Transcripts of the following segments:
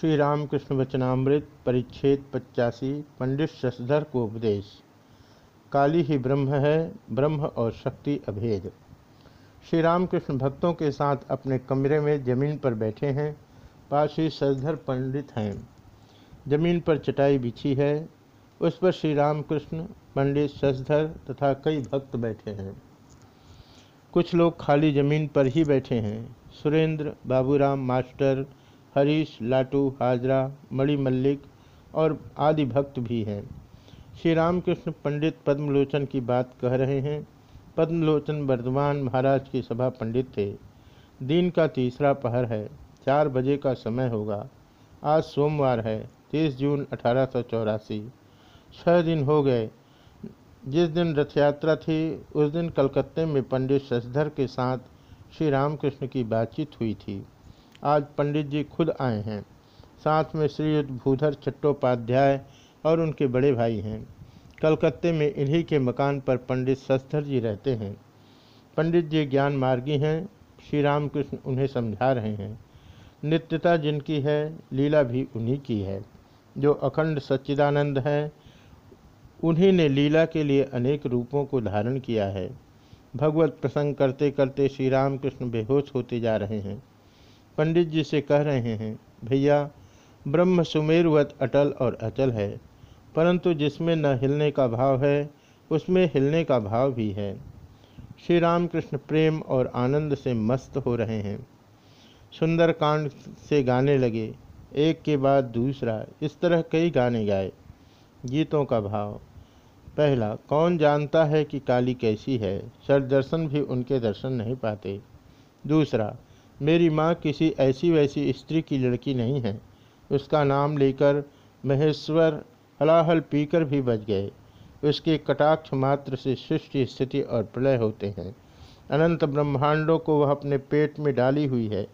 श्री रामकृष्ण वचनामृत परिच्छेद पचासी, पंडित शशधर को उपदेश। काली ही ब्रह्म है, ब्रह्म और शक्ति अभेद। श्री रामकृष्ण भक्तों के साथ अपने कमरे में ज़मीन पर बैठे हैं, पास ही शशधर पंडित हैं। ज़मीन पर चटाई बिछी है, उस पर श्री रामकृष्ण पंडित शशधर तथा कई भक्त बैठे हैं। कुछ लोग खाली ज़मीन पर ही बैठे हैं। सुरेंद्र, बाबूराम मास्टर हरीश, लाटू, हाजरा, मणि मल्लिक और आदि भक्त भी हैं। श्री रामकृष्ण पंडित पद्मलोचन की बात कह रहे हैं। पद्मलोचन वर्धमान महाराज की सभा पंडित थे। दिन का तीसरा पहर है। चार बजे का समय होगा। आज सोमवार है, तीस जून अठारह सौ चौरासी। छः दिन हो गए। जिस दिन रथ यात्रा थी, उस दिन कलकत्ते में पंडित शशधर के साथ श्री रामकृष्ण की बातचीत हुई थी। आज पंडित जी खुद आए हैं। साथ में श्री भूधर चट्टोपाध्याय और उनके बड़े भाई हैं। कलकत्ते में इन्हीं के मकान पर पंडित शस्त्र जी रहते हैं। पंडित जी ज्ञान मार्गी हैं, श्री रामकृष्ण उन्हें समझा रहे हैं। नित्यता जिनकी है, लीला भी उन्हीं की है। जो अखंड सच्चिदानंद है, उन्हीं ने लीला के लिए अनेक रूपों को धारण किया है। भगवत प्रसंग करते करते श्री रामकृष्ण बेहोश होते जा रहे हैं। पंडित जी से कह रहे हैं, भैया, ब्रह्म सुमेरुवत अटल और अचल है, परंतु जिसमें न हिलने का भाव है, उसमें हिलने का भाव भी है। श्री रामकृष्ण प्रेम और आनंद से मस्त हो रहे हैं। सुंदरकांड से गाने लगे, एक के बाद दूसरा, इस तरह कई गाने गाए। गीतों का भाव। पहला, कौन जानता है कि काली कैसी है? सर, दर्शन भी उनके दर्शन नहीं पाते। दूसरा मेरी माँ किसी ऐसी वैसी स्त्री की लड़की नहीं है। उसका नाम लेकर महेश्वर हलाहल पीकर भी बच गए। उसके कटाक्ष मात्र से सृष्टि स्थिति और प्रलय होते हैं। अनंत ब्रह्मांडों को वह अपने पेट में डाली हुई है।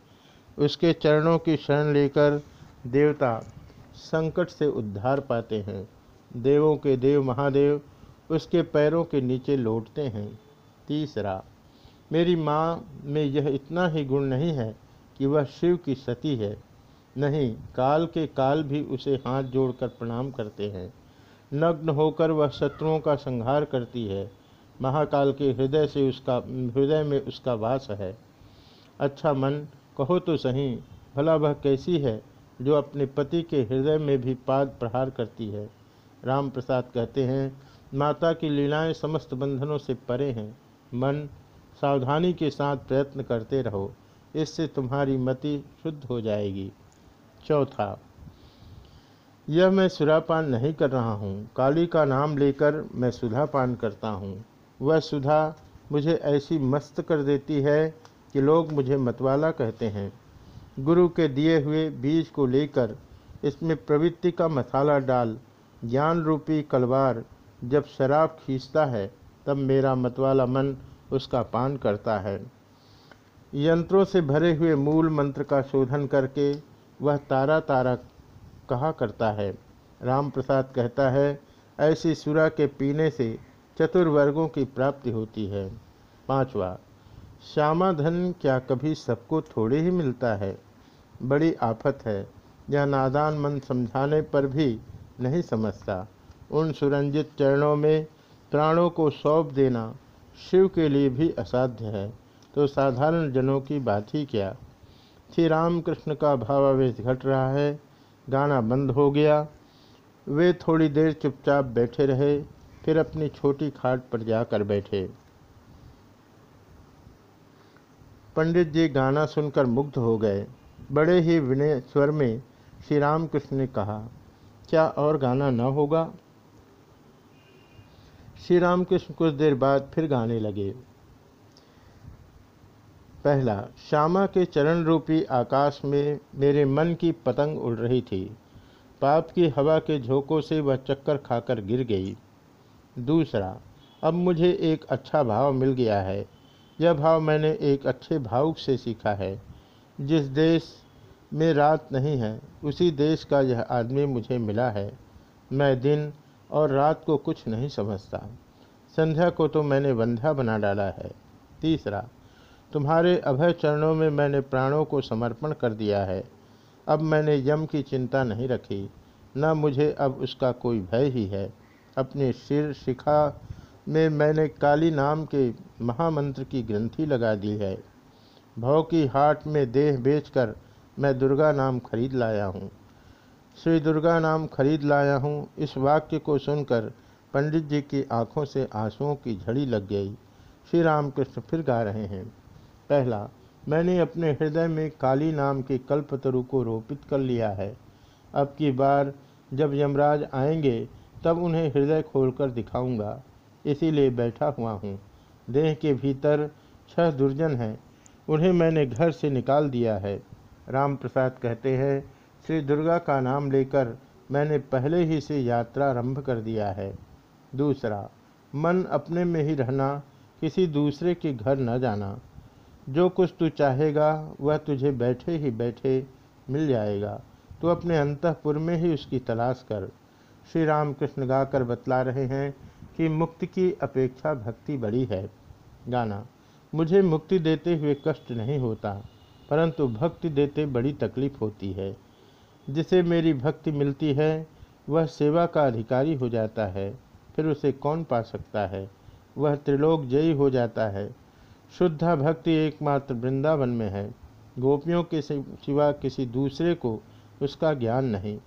उसके चरणों की शरण लेकर देवता संकट से उद्धार पाते हैं। देवों के देव महादेव उसके पैरों के नीचे लौटते हैं। तीसरा मेरी माँ में यह इतना ही गुण नहीं है कि वह शिव की सती है। नहीं, काल के काल भी उसे हाथ जोड़कर प्रणाम करते हैं। नग्न होकर वह शत्रुओं का संहार करती है। महाकाल के हृदय से उसका, हृदय में उसका वास है। अच्छा मन, कहो तो सही, भला वह कैसी है जो अपने पति के हृदय में भी पाद प्रहार करती है? राम प्रसाद कहते हैं, माता की लीलाएँ समस्त बंधनों से परे हैं। मन सावधानी के साथ प्रयत्न करते रहो, इससे तुम्हारी मति शुद्ध हो जाएगी। चौथा, यह मैं सुधापान नहीं कर रहा हूँ। काली का नाम लेकर मैं सुधापान करता हूँ। वह सुधा मुझे ऐसी मस्त कर देती है कि लोग मुझे मतवाला कहते हैं। गुरु के दिए हुए बीज को लेकर इसमें प्रवृत्ति का मसाला डाल ज्ञान रूपी कलवार जब शराब खींचता है, तब मेरा मतवाला मन उसका पान करता है। यंत्रों से भरे हुए मूल मंत्र का शोधन करके वह तारा तारा कहा करता है। राम प्रसाद कहता है, ऐसी सुरा के पीने से चतुर्वर्गों की प्राप्ति होती है। पांचवा, श्यामा धन क्या कभी सबको थोड़े ही मिलता है? बड़ी आफत है। यह नादान मन समझाने पर भी नहीं समझता। उन सुरंजित चरणों में प्राणों को सौंप देना शिव के लिए भी असाध्य है। तो साधारण जनों की बात ही क्या? श्री रामकृष्ण का भावावेश घट रहा है, गाना बंद हो गया। वे थोड़ी देर चुपचाप बैठे रहे, फिर अपनी छोटी खाट पर जाकर बैठे। पंडित जी गाना सुनकर मुग्ध हो गए। बड़े ही विनय स्वर में श्री रामकृष्ण ने कहा, क्या और गाना न होगा? श्री रामकृष्ण कुछ देर बाद फिर गाने लगे। पहला, श्यामा के चरण रूपी आकाश में मेरे मन की पतंग उड़ रही थी। पाप की हवा के झोंकों से वह चक्कर खाकर गिर गई। दूसरा, अब मुझे एक अच्छा भाव मिल गया है। यह भाव मैंने एक अच्छे भावुक से सीखा है। जिस देश में रात नहीं है, उसी देश का यह आदमी मुझे मिला है। मैं दिन और रात को कुछ नहीं समझता। संध्या को तो मैंने वंध्या बना डाला है। तीसरा, तुम्हारे अभय चरणों में मैंने प्राणों को समर्पण कर दिया है। अब मैंने यम की चिंता नहीं रखी, न मुझे अब उसका कोई भय ही है। अपने सिर शिखा में मैंने काली नाम के महामंत्र की ग्रंथि लगा दी है। भव की हाट में देह बेचकर मैं दुर्गा नाम खरीद लाया हूँ। श्री दुर्गा नाम खरीद लाया हूँ। इस वाक्य को सुनकर पंडित जी की आँखों से आंसुओं की झड़ी लग गई। श्री रामकृष्ण फिर गा रहे हैं। पहला, मैंने अपने हृदय में काली नाम के कल्पतरु को रोपित कर लिया है। अब की बार जब यमराज आएँगे, तब उन्हें हृदय खोलकर दिखाऊँगा। इसीलिए बैठा हुआ हूँ। देह के भीतर छह दुर्जन हैं। उन्हें मैंने घर से निकाल दिया है। राम प्रसाद कहते हैं श्री दुर्गा का नाम लेकर मैंने पहले ही से यात्रा आरंभ कर दिया है। दूसरा, मन अपने में ही रहना, किसी दूसरे के घर न जाना। जो कुछ तू चाहेगा, वह तुझे बैठे ही बैठे मिल जाएगा। तो अपने अंतपुर में ही उसकी तलाश कर। श्री राम कृष्ण गाकर बतला रहे हैं कि मुक्ति की अपेक्षा भक्ति बड़ी है। गाना, मुझे मुक्ति देते हुए कष्ट नहीं होता, परंतु भक्ति देते बड़ी तकलीफ़ होती है। जिसे मेरी भक्ति मिलती है, वह सेवा का अधिकारी हो जाता है, फिर उसे कौन पा सकता है? वह त्रिलोक जयी हो जाता है। शुद्धा भक्ति एकमात्र वृंदावन में है। गोपियों के सिवा किसी दूसरे को उसका ज्ञान नहीं।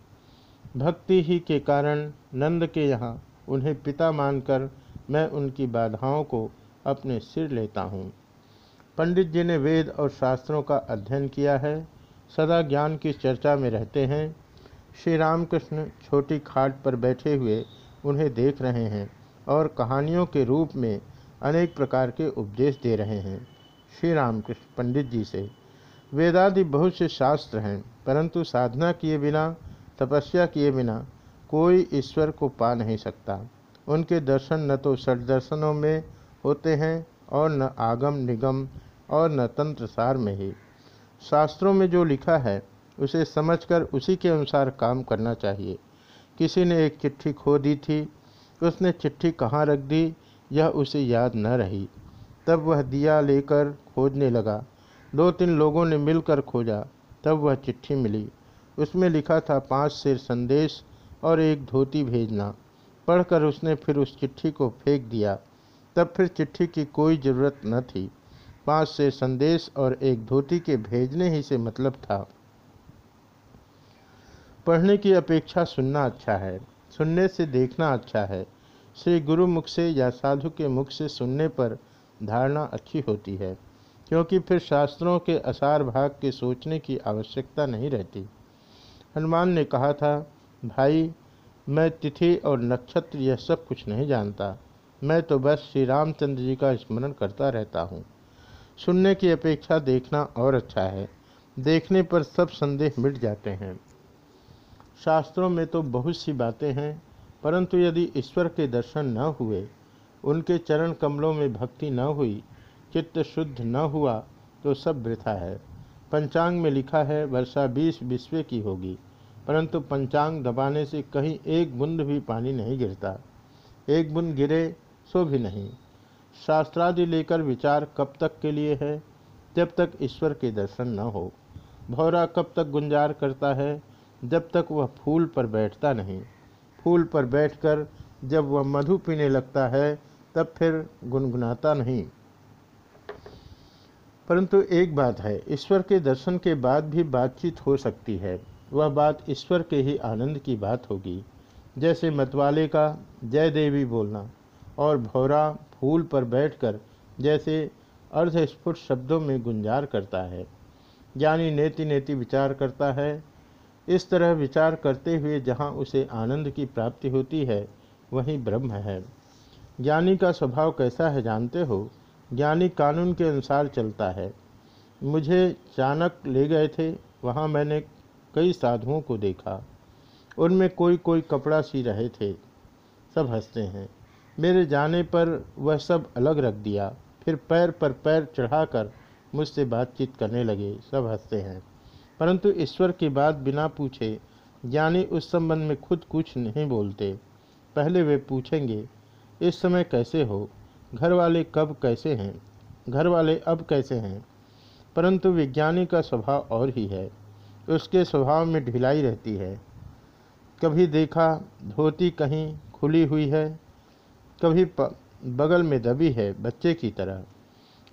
भक्ति ही के कारण नंद के यहाँ उन्हें पिता मानकर मैं उनकी बाधाओं को अपने सिर लेता हूँ। पंडित जी ने वेद और शास्त्रों का अध्ययन किया है। सदा ज्ञान की चर्चा में रहते हैं। श्री रामकृष्ण छोटी खाट पर बैठे हुए उन्हें देख रहे हैं और कहानियों के रूप में अनेक प्रकार के उपदेश दे रहे हैं। श्री रामकृष्ण पंडित जी से। वेदादि बहुत से शास्त्र हैं, परंतु साधना किए बिना, तपस्या किए बिना कोई ईश्वर को पा नहीं सकता। उनके दर्शन न तो दर्शनों में होते हैं और न आगम निगम और न तंत्र सार में ही। शास्त्रों में जो लिखा है, उसे समझकर उसी के अनुसार काम करना चाहिए। किसी ने एक चिट्ठी खो दी थी, उसने चिट्ठी कहाँ रख दी, यह उसे याद न रही। तब वह दिया लेकर खोजने लगा। दो तीन लोगों ने मिलकर खोजा, तब वह चिट्ठी मिली। उसमें लिखा था, पाँच शेर संदेश और एक धोती भेजना। पढ़कर उसने फिर उस चिट्ठी को फेंक दिया। तब फिर चिट्ठी की कोई ज़रूरत न थी। पाँच से संदेश और एक धोती के भेजने ही से मतलब था। पढ़ने की अपेक्षा सुनना अच्छा है, सुनने से देखना अच्छा है। श्री गुरु मुख से या साधु के मुख से सुनने पर धारणा अच्छी होती है, क्योंकि फिर शास्त्रों के असार भाग के सोचने की आवश्यकता नहीं रहती। हनुमान ने कहा था, भाई, मैं तिथि और नक्षत्र यह सब कुछ नहीं जानता। मैं तो बस श्री रामचंद्र जी का स्मरण करता रहता हूँ। सुनने की अपेक्षा देखना और अच्छा है। देखने पर सब संदेह मिट जाते हैं। शास्त्रों में तो बहुत सी बातें हैं, परंतु यदि ईश्वर के दर्शन न हुए, उनके चरण कमलों में भक्ति न हुई, चित्त शुद्ध न हुआ तो सब वृथा है। पंचांग में लिखा है, वर्षा बीस विश्व की होगी, परंतु पंचांग दबाने से कहीं एक बूंद भी पानी नहीं गिरता। एक बूंद गिरे, सो भी नहीं। शास्त्रादि लेकर विचार कब तक के लिए है? जब तक ईश्वर के दर्शन न हो। भौरा कब तक गुंजार करता है? जब तक वह फूल पर बैठता नहीं। फूल पर बैठकर जब वह मधु पीने लगता है, तब फिर गुनगुनाता नहीं। परंतु एक बात है, ईश्वर के दर्शन के बाद भी बातचीत हो सकती है। वह बात ईश्वर के ही आनंद की बात होगी। जैसे मतवाले का, जय देवी बोलना। और भौरा फूल पर बैठकर जैसे अर्धस्फुट शब्दों में गुंजार करता है। ज्ञानी नेति नेति विचार करता है। इस तरह विचार करते हुए जहाँ उसे आनंद की प्राप्ति होती है, वही ब्रह्म है। ज्ञानी का स्वभाव कैसा है जानते हो? ज्ञानी कानून के अनुसार चलता है। मुझे चाणक ले गए थे, वहाँ मैंने कई साधुओं को देखा। उनमें कोई कोई कपड़ा सी रहे थे। सब हँसते हैं। मेरे जाने पर वह सब अलग रख दिया। फिर पैर पर पैर चढ़ाकर मुझसे बातचीत करने लगे। सब हँसते हैं। परंतु ईश्वर की बात बिना पूछे ज्ञानी उस संबंध में खुद कुछ नहीं बोलते। पहले वे पूछेंगे, इस समय कैसे हो? घर वाले कब कैसे हैं? घर वाले अब कैसे हैं? परंतु विज्ञानी का स्वभाव और ही है। उसके स्वभाव में ढिलाई रहती है। कभी देखा, धोती कहीं खुली हुई है? कभी बगल में दबी है बच्चे की तरह।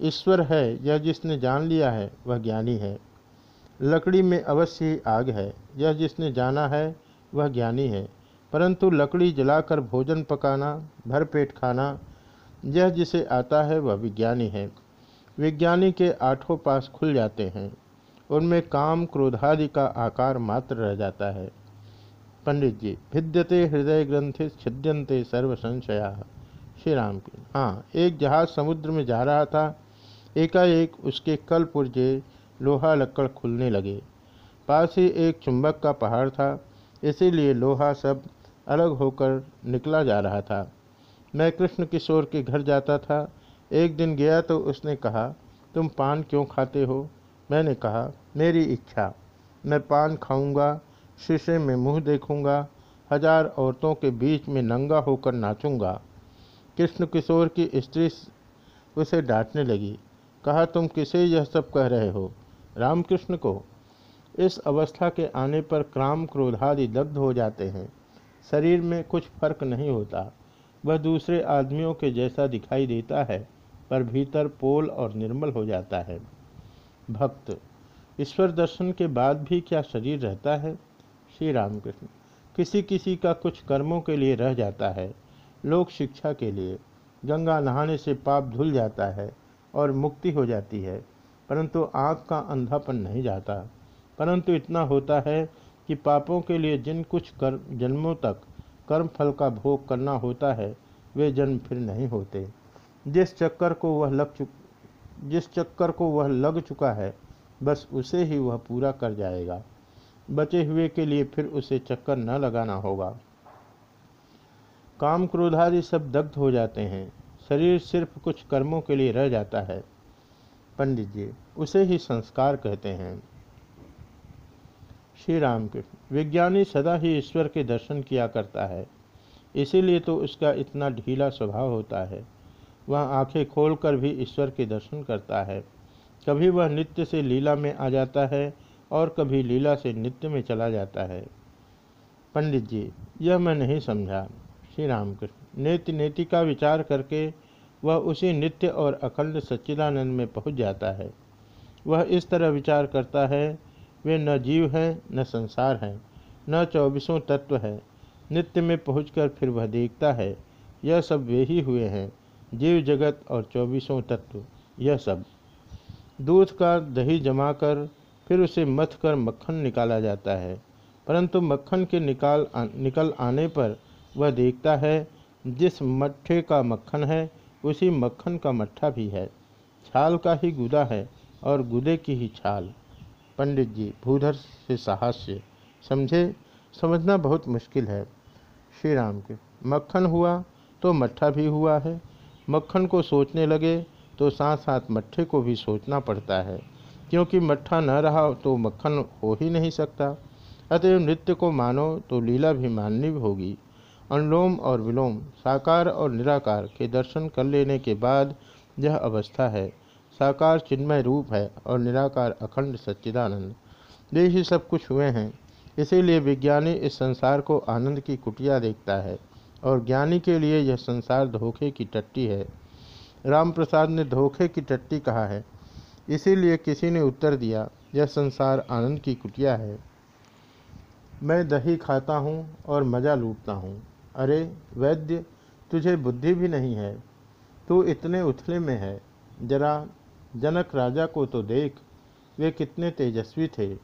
ईश्वर है, यह जिसने जान लिया है, वह ज्ञानी है। लकड़ी में अवश्य आग है, यह जिसने जाना है, वह ज्ञानी है। परंतु लकड़ी जलाकर भोजन पकाना भरपेट खाना, यह जिसे आता है, वह विज्ञानी है। विज्ञानी के आठों पास खुल जाते हैं, उनमें काम क्रोधादि का आकार मात्र रह जाता है। पंडित जी, भिद्यते हृदय ग्रंथि छिद्यंते सर्व संशया श्री राम की हाँ एक जहाज़ समुद्र में जा रहा था। एकाएक उसके कल पुर्जे लोहा लक्कड़ खुलने लगे। पास ही एक चुंबक का पहाड़ था, इसीलिए लोहा सब अलग होकर निकला जा रहा था। मैं कृष्ण किशोर के घर जाता था। एक दिन गया तो उसने कहा, तुम पान क्यों खाते हो? मैंने कहा, मेरी इच्छा। मैं पान खाऊँगा, शीशे में मुँह देखूँगा, हज़ार औरतों के बीच में नंगा होकर नाचूँगा। कृष्ण किशोर की स्त्री उसे डांटने लगी। कहा, तुम किसे यह सब कह रहे हो? रामकृष्ण को? इस अवस्था के आने पर क्राम क्रोधादि दग्ध हो जाते हैं। शरीर में कुछ फ़र्क नहीं होता। वह दूसरे आदमियों के जैसा दिखाई देता है, पर भीतर पोल और निर्मल हो जाता है। भक्त, ईश्वर दर्शन के बाद भी क्या शरीर रहता है? श्री रामकृष्ण, किसी किसी का कुछ कर्मों के लिए रह जाता है। लोक शिक्षा के लिए गंगा नहाने से पाप धुल जाता है और मुक्ति हो जाती है, परंतु आँख का अंधापन नहीं जाता। परंतु इतना होता है कि पापों के लिए जिन कुछ कर, जन्मों तक कर्म फल का भोग करना होता है, वे जन्म फिर नहीं होते। जिस चक्कर को वह लग चुक, जिस चक्कर को वह लग चुका है, बस उसे ही वह पूरा कर जाएगा। बचे हुए के लिए फिर उसे चक्कर न लगाना होगा। काम क्रोधादि सब दग्ध हो जाते हैं। शरीर सिर्फ़ कुछ कर्मों के लिए रह जाता है। पंडित जी, उसे ही संस्कार कहते हैं। श्री रामकृष्ण विज्ञानी सदा ही ईश्वर के दर्शन किया करता है। इसीलिए तो उसका इतना ढीला स्वभाव होता है। वह आँखें खोलकर भी ईश्वर के दर्शन करता है। कभी वह नित्य से लीला में आ जाता है और कभी लीला से नित्य में चला जाता है। पंडित जी, यह मैं नहीं समझा। श्री रामकृष्ण नेति नेति का विचार करके वह उसी नित्य और अखंड सच्चिदानंद में पहुँच जाता है। वह इस तरह विचार करता है वे न जीव हैं न संसार हैं न चौबीसों तत्व है। नित्य में पहुंचकर फिर वह देखता है यह सब वे ही हुए हैं जीव जगत और चौबीसों तत्व यह सब। दूध का दही जमाकर फिर उसे मथ कर मक्खन निकाला जाता है परंतु मक्खन के निकाल आ, निकल आने पर वह देखता है, जिस मट्ठे का मक्खन है, उसी मक्खन का मट्ठा भी है। छाल का ही गुदा है और गुदे की ही छाल। पंडित जी, भूधर से साहस्य। समझे? समझना बहुत मुश्किल है। श्री राम के, मक्खन हुआ तो मट्ठा भी हुआ है। मक्खन को सोचने लगे तो साथ साथ मट्ठे को भी सोचना पड़ता है। क्योंकि मट्ठा न रहा तो मक्खन हो ही नहीं सकता। अतएव नृत्य को मानो तो लीला भी माननी होगी। अनुलोम और विलोम, साकार और निराकार के दर्शन कर लेने के बाद यह अवस्था है। साकार चिन्मय रूप है और निराकार अखंड सच्चिदानंद। ये ही सब कुछ हुए हैं। इसीलिए विज्ञानी इस संसार को आनंद की कुटिया देखता है और ज्ञानी के लिए यह संसार धोखे की टट्टी है। राम प्रसाद ने धोखे की टट्टी कहा है। इसीलिए किसी ने उत्तर दिया, यह संसार आनंद की कुटिया है। मैं दही खाता हूँ और मज़ा लूटता हूँ। अरे, वैद्य, तुझे बुद्धि भी नहीं है। तू इतने उथले में है। जरा जनक राजा को तो देख, वे कितने तेजस्वी थे।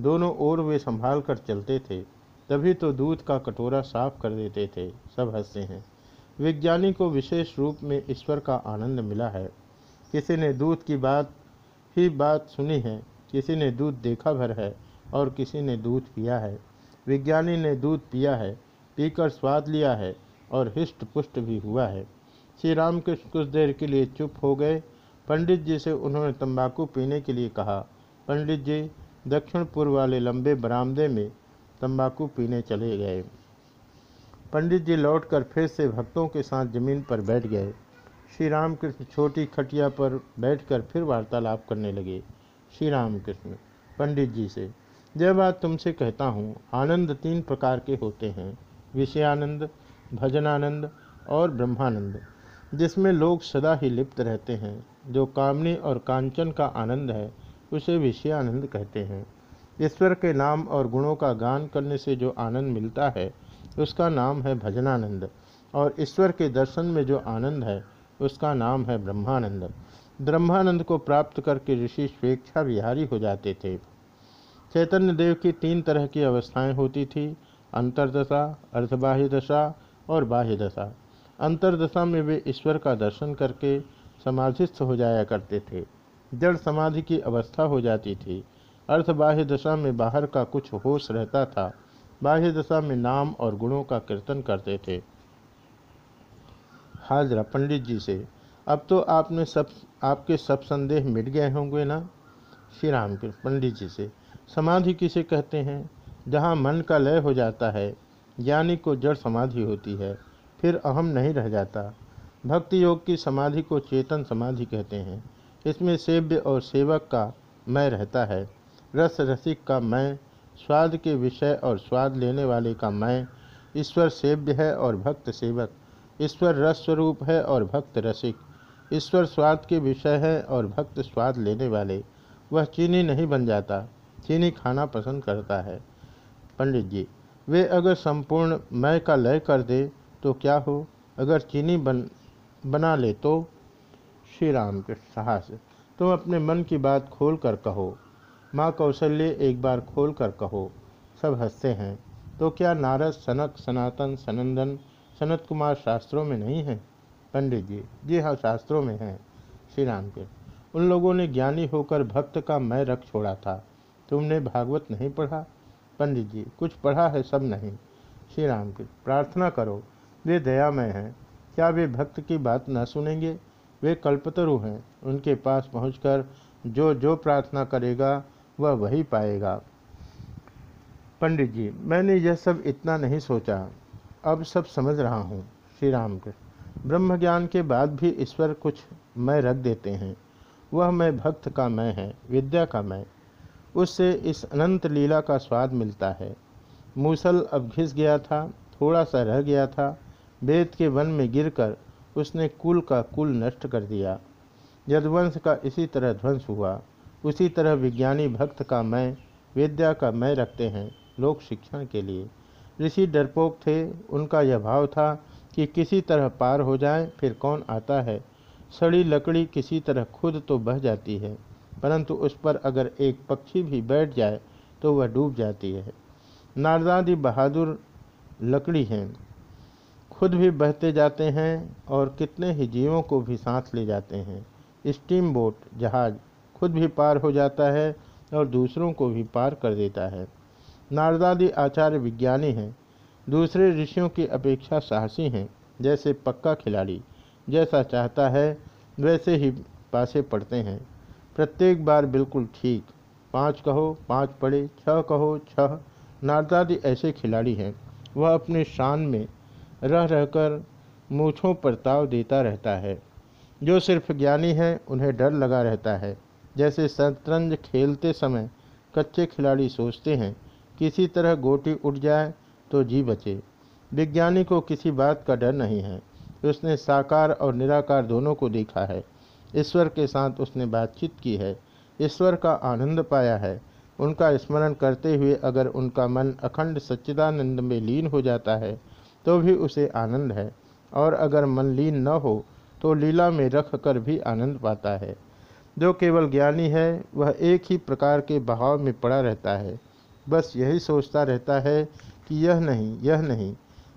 दोनों ओर वे संभाल कर चलते थे। तभी तो दूध का कटोरा साफ़ कर देते थे। सब हँसते हैं। विज्ञानी को विशेष रूप में ईश्वर का आनंद मिला है। किसी ने दूध की बात, ही बात सुनी है। किसी ने दूध देखा भर है और किसी ने दूध पिया है। विज्ञानी ने दूध पिया है। पीकर स्वाद लिया है और हिष्ट पुष्ट भी हुआ है। श्री रामकृष्ण कुछ देर के लिए चुप हो गए। पंडित जी से उन्होंने तंबाकू पीने के लिए कहा, पंडित जी, दक्षिण पूर्व वाले लंबे बरामदे में तंबाकू पीने चले गए पंडित जी लौटकर फिर से भक्तों के साथ ज़मीन पर बैठ गए। श्री रामकृष्ण छोटी खटिया पर बैठकर फिर वार्तालाप करने लगे। श्री रामकृष्ण पंडित जी से यह बात तुमसे कहता हूँ, आनंद तीन प्रकार के होते हैं। विषयानंद, भजनानंद और ब्रह्मानंद, जिसमें लोग सदा ही लिप्त रहते हैं, जो कामनी और कांचन का आनंद है, उसे विषयानंद कहते हैं। ईश्वर के नाम और गुणों का गान करने से जो आनंद मिलता है, उसका नाम है भजनानंद, और ईश्वर के दर्शन में जो आनंद है, उसका नाम है ब्रह्मानंद। ब्रह्मानंद को प्राप्त करके ऋषि स्वेच्छा विहारी हो जाते थे। चैतन्य देव की तीन तरह की अवस्थाएँ होती थी अंतरदशा अर्धबाह्य दशा और बाह्य दशा अंतरदशा में वे ईश्वर का दर्शन करके समाधिस्थ हो जाया करते थे। जड़ समाधि की अवस्था हो जाती थी। अर्थ बाह्य दशा में बाहर का कुछ होश रहता था। बाह्य दशा में नाम और गुणों का कीर्तन करते थे। हाजरा पंडित जी से, अब तो आपने सब, आपके सब संदेह मिट गए होंगे ना? श्री राम पंडित जी से, समाधि किसे कहते हैं? जहाँ मन का लय हो जाता है, ज्ञानी को जड़ समाधि होती है, फिर अहम नहीं रह जाता। भक्ति योग की समाधि को चेतन समाधि कहते हैं। इसमें सेव्य और सेवक का मैं रहता है। रस रसिक का मैं स्वाद के विषय और स्वाद लेने वाले का मैं ईश्वर सेव्य है और भक्त सेवक। ईश्वर रस स्वरूप है और भक्त रसिक। ईश्वर स्वाद के विषय है और भक्त स्वाद लेने वाले। वह चीनी नहीं बन जाता, चीनी खाना पसंद करता है। पंडित जी वे अगर संपूर्ण मय का लय कर दे तो क्या हो? अगर चीनी बन, बना ले तो? श्री राम के साहस, तुम अपने मन की बात खोल कर कहो। माँ कौशल्य एक बार खोल कर कहो, सब हँसते हैं। तो क्या नारद सनक, सनातन, सनंदन, सनत कुमार शास्त्रों में नहीं है? पंडित जी जी हाँ शास्त्रों में हैं। श्री राम के उन लोगों ने ज्ञानी होकर भक्त का मैं रख छोड़ा था। तुमने भागवत नहीं पढ़ा? पंडित जी, कुछ पढ़ा है सब नहीं। श्री राम की, प्रार्थना करो, वे दयामय हैं। क्या वे भक्त की बात न सुनेंगे? वे कल्पतरु हैं, उनके पास पहुंचकर जो जो प्रार्थना करेगा, वह वही पाएगा। पंडित जी, मैंने यह सब इतना नहीं सोचा। अब सब समझ रहा हूँ श्री राम के। ब्रह्म ज्ञान के बाद भी ईश्वर कुछ मैं रख देते हैं। वह मैं भक्त का मैं है, विद्या का मैं। उससे इस अनंत लीला का स्वाद मिलता है। मूसल अब घिस गया था, थोड़ा सा रह गया था। वेद के वन में गिरकर उसने कुल का कुल नष्ट कर दिया। यदवंश का इसी तरह ध्वंस हुआ। उसी तरह विज्ञानी भक्त का मैं, विद्या का मैं रखते हैं लोक शिक्षण के लिए। ऋषि डरपोक थे, उनका यह भाव था कि किसी तरह पार हो जाए, फिर कौन आता है? सड़ी लकड़ी किसी तरह खुद तो बह जाती है। परंतु उस पर अगर एक पक्षी भी बैठ जाए तो वह डूब जाती है। नारदादी बहादुर लकड़ी हैं। खुद भी बहते जाते हैं और कितने ही जीवों को भी साथ ले जाते हैं। स्टीम बोट, जहाज़, खुद भी पार हो जाता है और दूसरों को भी पार कर देता है। नारदादी आचार्य विज्ञानी हैं। दूसरे ऋषियों की अपेक्षा साहसी हैं, जैसे पक्का खिलाड़ी। जैसा चाहता है, वैसे ही पासे पड़ते हैं। प्रत्येक बार बिल्कुल ठीक। पाँच कहो, पाँच पड़े छः कहो छः नारदादी ऐसे खिलाड़ी हैं। वह अपने शान में रह रहकर मूछों पर ताव देता रहता है। जो सिर्फ़ ज्ञानी हैं, उन्हें डर लगा रहता है। जैसे शतरंज खेलते समय कच्चे खिलाड़ी सोचते हैं, किसी तरह गोटी उठ जाए तो जी बचे। विज्ञानी को किसी बात का डर नहीं है। उसने साकार और निराकार दोनों को देखा है। ईश्वर के साथ उसने बातचीत की है। ईश्वर का आनंद पाया है। उनका स्मरण करते हुए अगर उनका मन अखंड सच्चिदानंद में लीन हो जाता है तो भी उसे आनंद है। और अगर मन लीन न हो तो लीला में रख कर भी आनंद पाता है। जो केवल ज्ञानी है, वह एक ही प्रकार के बहाव में पड़ा रहता है। बस यही सोचता रहता है कि यह नहीं यह नहीं,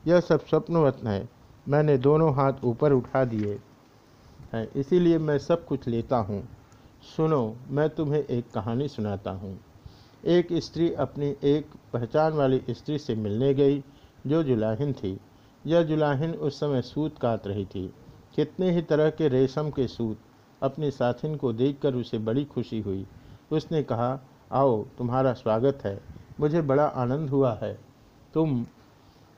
यह सब स्वप्नवत्न है। मैंने दोनों हाथ ऊपर उठा दिए। हैं, इसीलिए मैं सब कुछ लेता हूँ। सुनो, मैं तुम्हें एक कहानी सुनाता हूँ। एक स्त्री अपनी एक पहचान वाली स्त्री से मिलने गई, जो जुलाहिन थी। यह जुलाहिन उस समय सूत काट रही थी। कितने ही तरह के रेशम के सूत अपने साथिन को देखकर उसे बड़ी खुशी हुई। उसने कहा, आओ, तुम्हारा स्वागत है। मुझे बड़ा आनंद हुआ है। तुम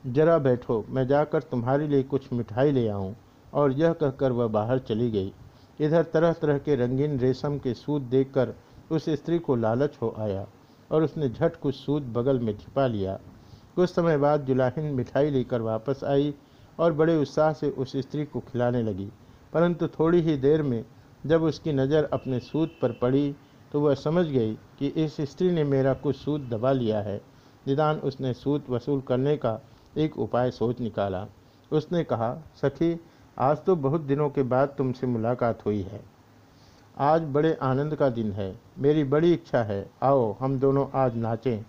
जरा बैठो, मैं जाकर तुम्हारे लिए कुछ मिठाई ले आऊँ। और यह कहकर वह बाहर चली गई। इधर तरह तरह के रंगीन रेशम के सूत देखकर उस स्त्री को लालच हो आया और उसने झट कुछ सूत बगल में छिपा लिया। कुछ समय बाद जुलाहिन मिठाई लेकर वापस आई और बड़े उत्साह से उस स्त्री को खिलाने लगी। परंतु थोड़ी ही देर में जब उसकी नज़र अपने सूद पर पड़ी तो वह समझ गई कि इस स्त्री ने मेरा कुछ सूद दबा लिया है। निदान उसने सूद वसूल करने का एक उपाय सोच निकाला। उसने कहा, सखी आज तो बहुत दिनों के बाद तुमसे मुलाकात हुई है। आज बड़े आनंद का दिन है। मेरी बड़ी इच्छा है। आओ, हम दोनों आज नाचें।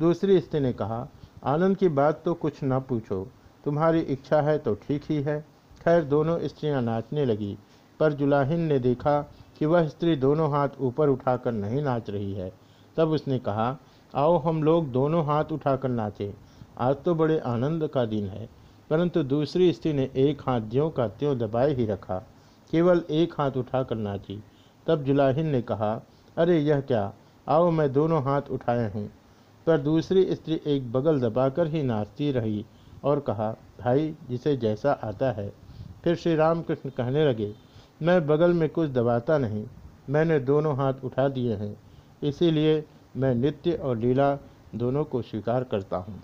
दूसरी स्त्री ने कहा, आनंद की बात तो कुछ ना पूछो। तुम्हारी इच्छा है तो ठीक ही है। खैर, दोनों स्त्रियाँ नाचने लगी, पर जुलाहिन ने देखा कि वह स्त्री दोनों हाथ ऊपर उठाकर नहीं नाच रही है। तब उसने कहा, आओ, हम लोग दोनों हाथ उठाकर नाचें। आज तो बड़े आनंद का दिन है। परंतु दूसरी स्त्री ने एक हाथ ज्यों का त्यों दबाए ही रखा, केवल एक हाथ उठा उठाकर नाची। तब जुलाहिन ने कहा, अरे, यह क्या? आओ, मैं दोनों हाथ उठाए हूँ। पर दूसरी स्त्री एक बगल दबाकर ही नाचती रही और कहा, भाई, जिसे जैसा आता है। फिर श्री रामकृष्ण कहने लगे, मैं बगल में कुछ दबाता नहीं, मैंने दोनों हाथ उठा दिए हैं, इसीलिए मैं नित्य और लीला दोनों को स्वीकार करता हूँ।